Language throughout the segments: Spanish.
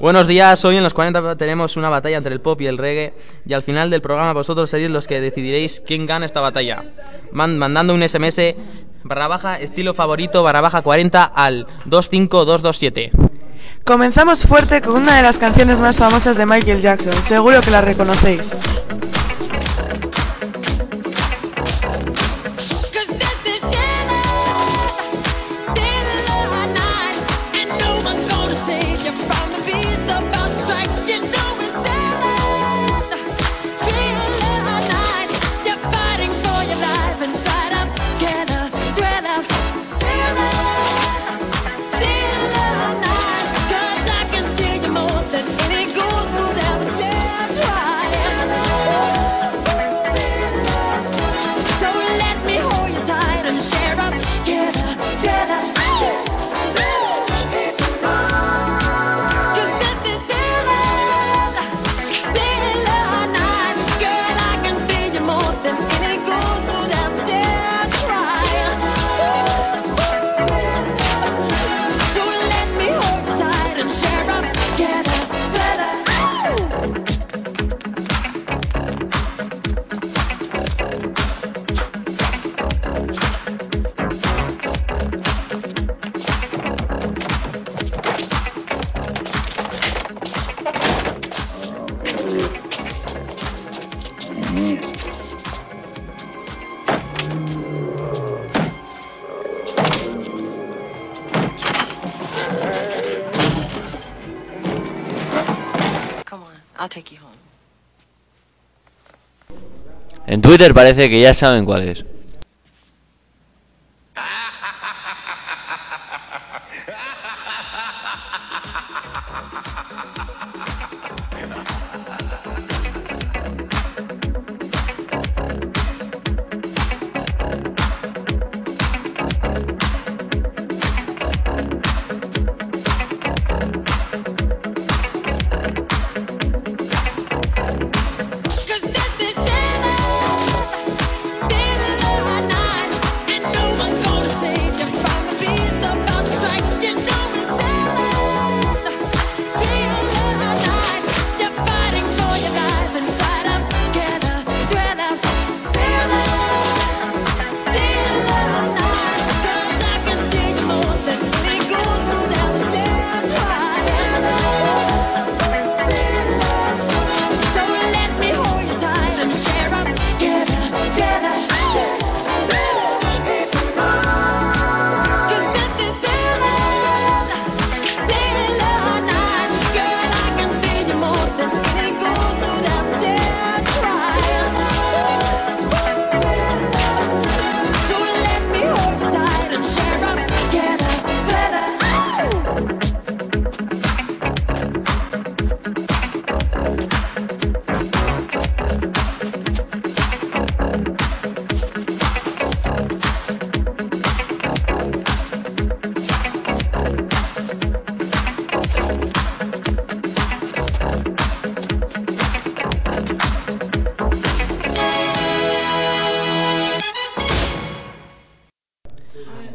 Buenos días, hoy en los 40 tenemos una batalla entre el pop y el reggae y al final del programa vosotros seréis los que decidiréis quién gana esta batalla. mandando un SMS barra baja estilo favorito barra baja 40 al 25227. Comenzamos fuerte con una de las canciones más famosas de Michael Jackson, seguro que la reconocéis. En Twitter parece que ya saben cuál es.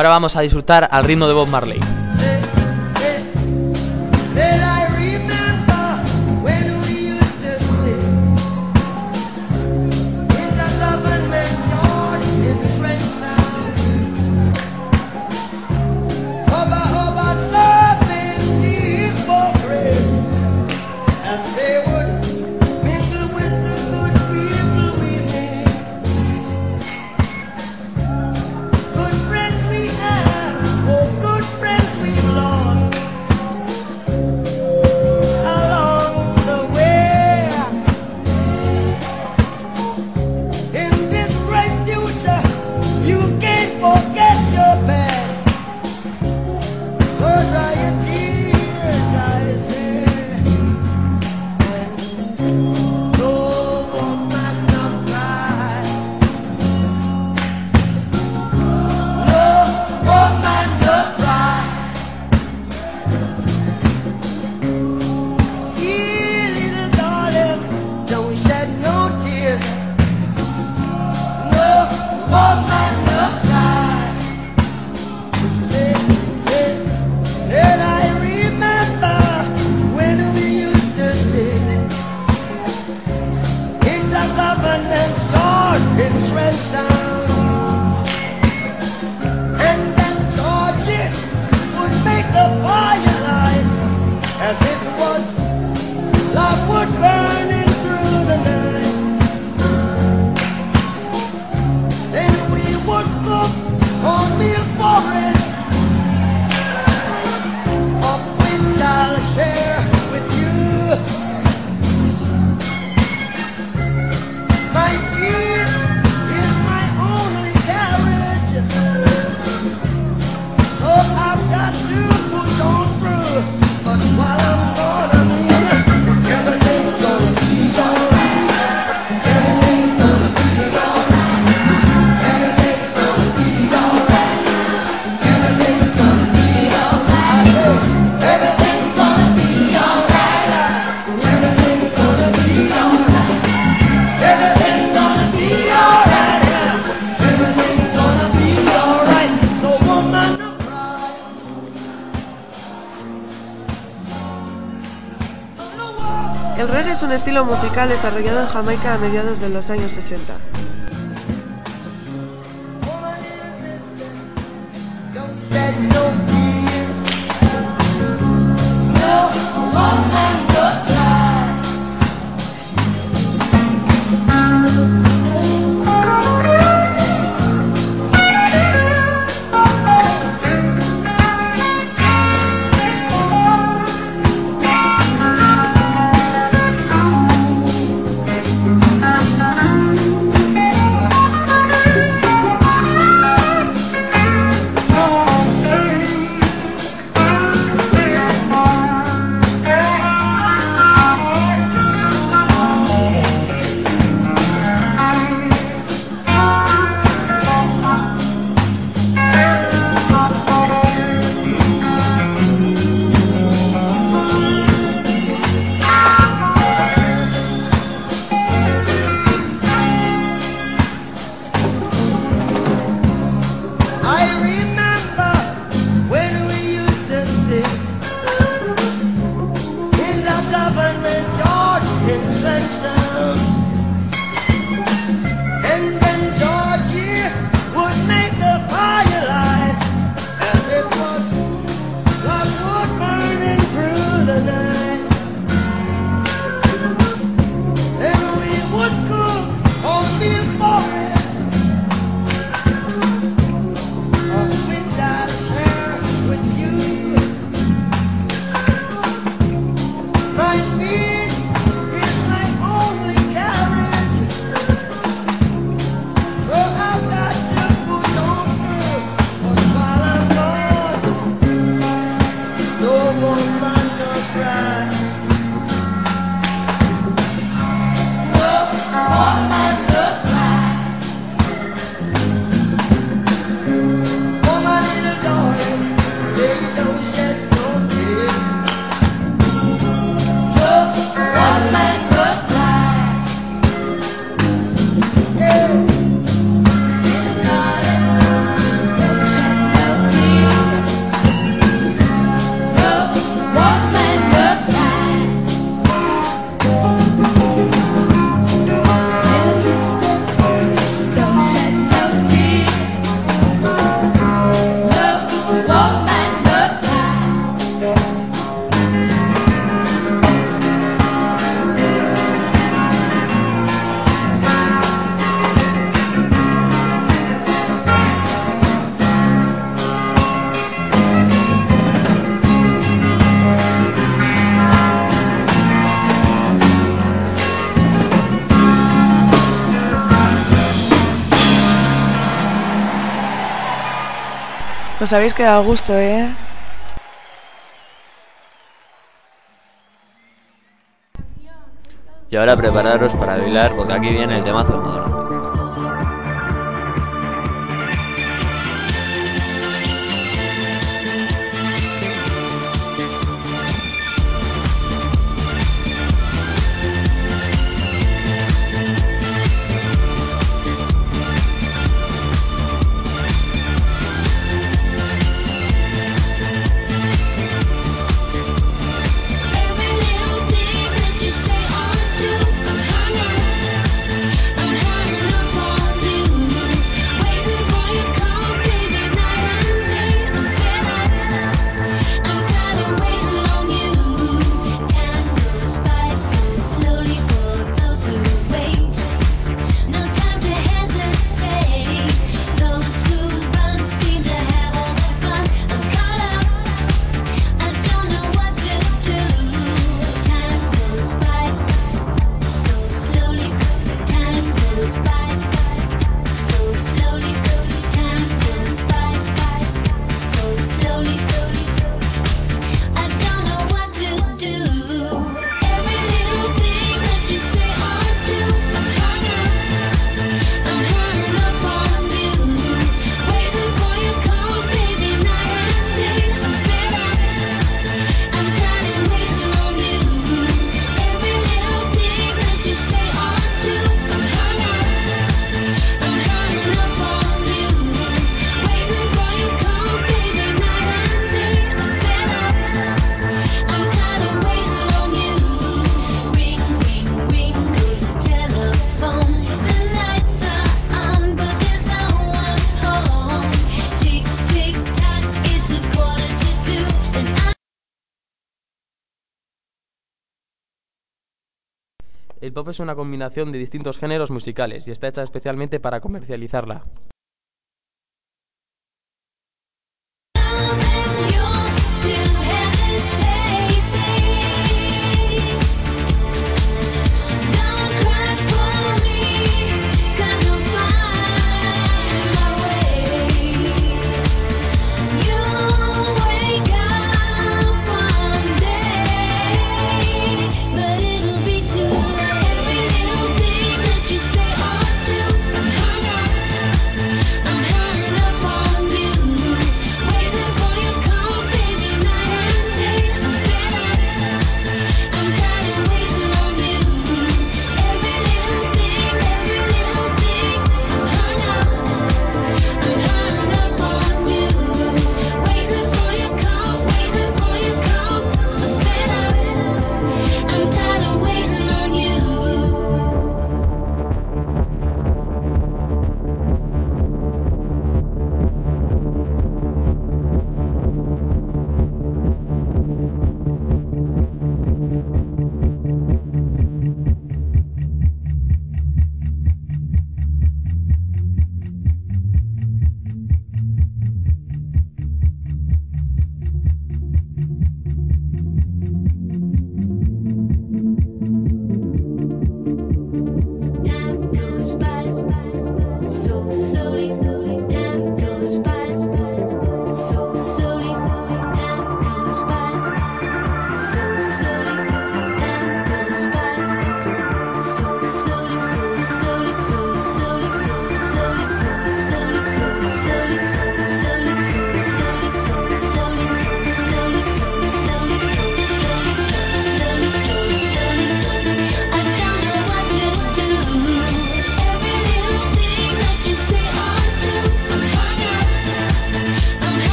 Ahora vamos a disfrutar al ritmo de Bob Marley. musical desarrollado en Jamaica a mediados de los años 60. Os habéis quedado a gusto, ¿eh? Y ahora prepararos para bailar, porque aquí viene el temazo. El pop es una combinación de distintos géneros musicales y está hecha especialmente para comercializarla.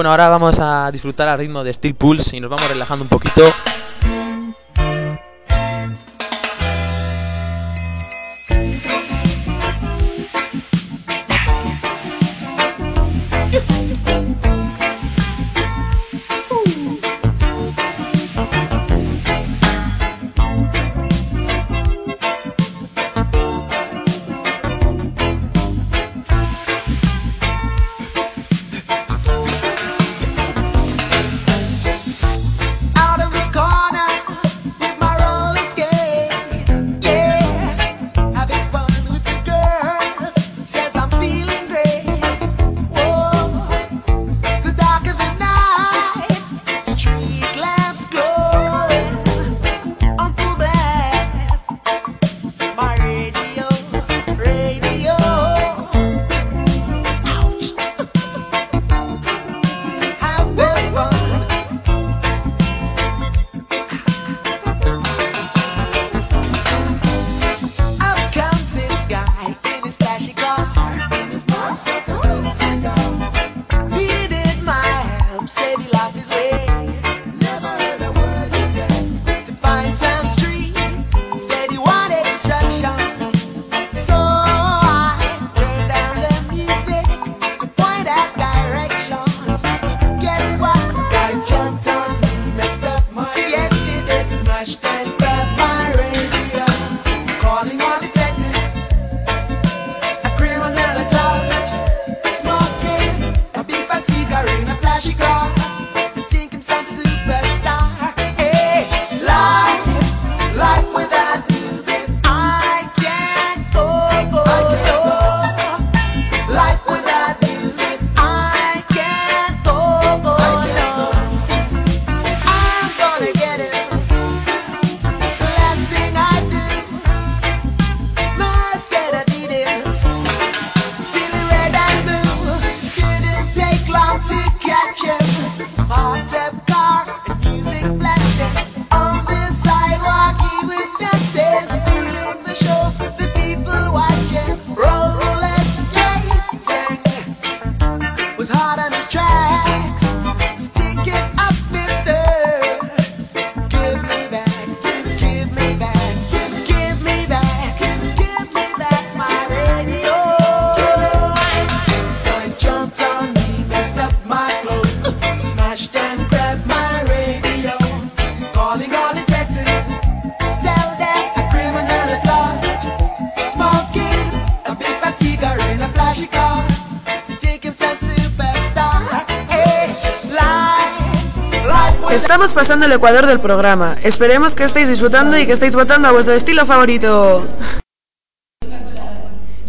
Bueno, ahora vamos a disfrutar al ritmo de Steel Pulse y nos vamos relajando un poquito. Estamos pasando el ecuador del programa. Esperemos que estéis disfrutando y que estéis votando a vuestro estilo favorito.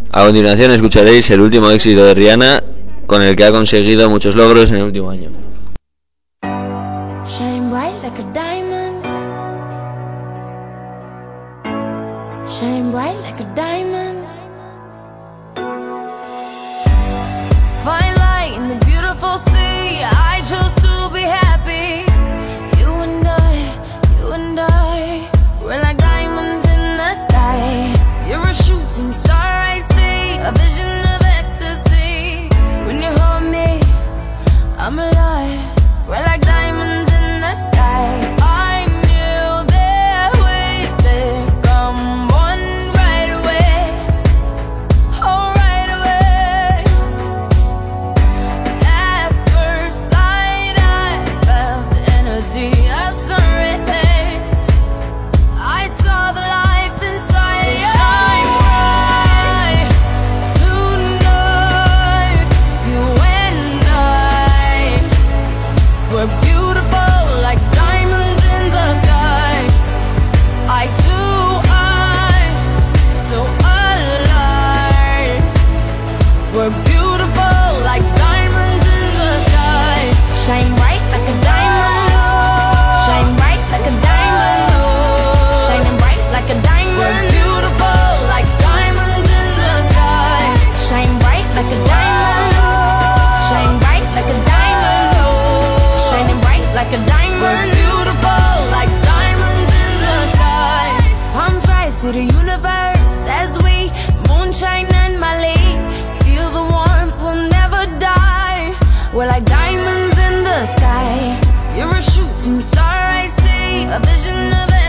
A continuación escucharéis el último éxito de Rihanna, con el que ha conseguido muchos logros en el último año. Shine bright like diamonds in the sky. You're a shooting star, I see. A vision of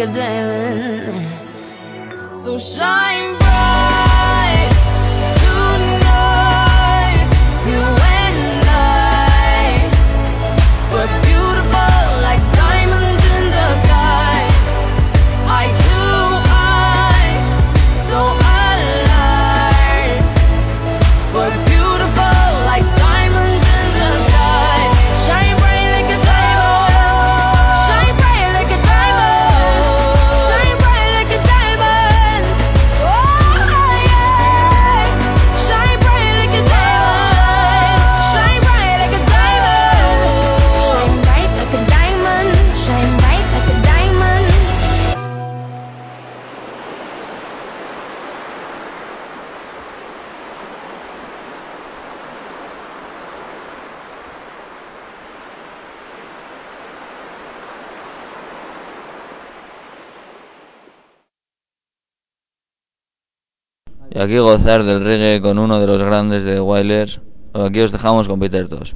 a diamond. aquí gozar del reggae con uno de los grandes de Wailers. Aquí os dejamos con Peter Tosh.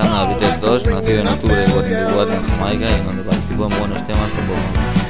Sam Abril 2, nacido en octubre de 44 en Jamaica y en donde participó en buenos temas como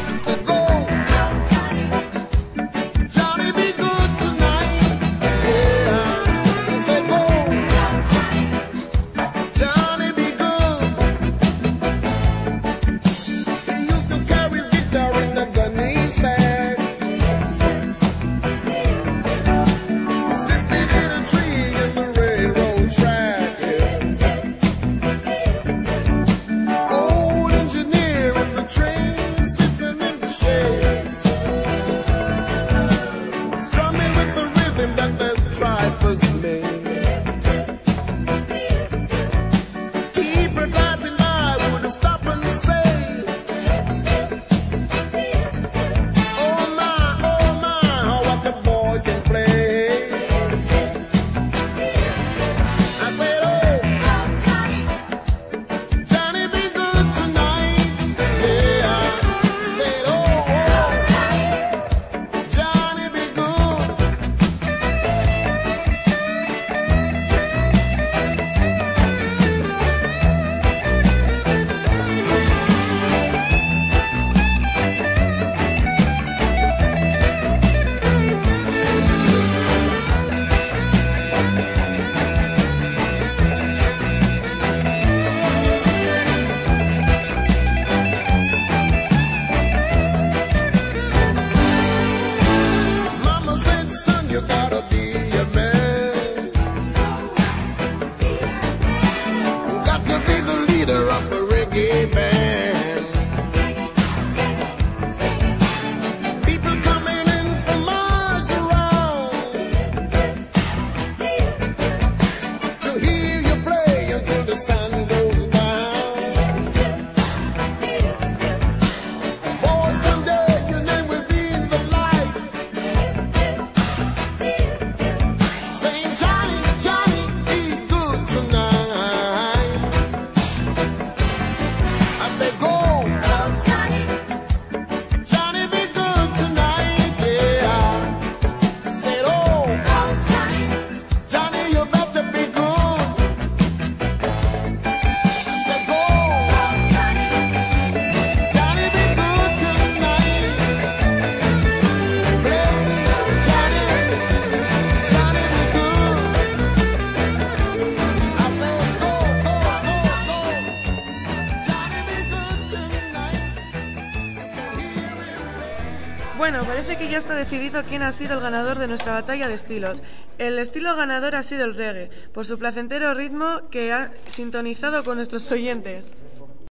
decidido quién ha sido el ganador de nuestra batalla de estilos. El estilo ganador ha sido el reggae, por su placentero ritmo que ha sintonizado con nuestros oyentes.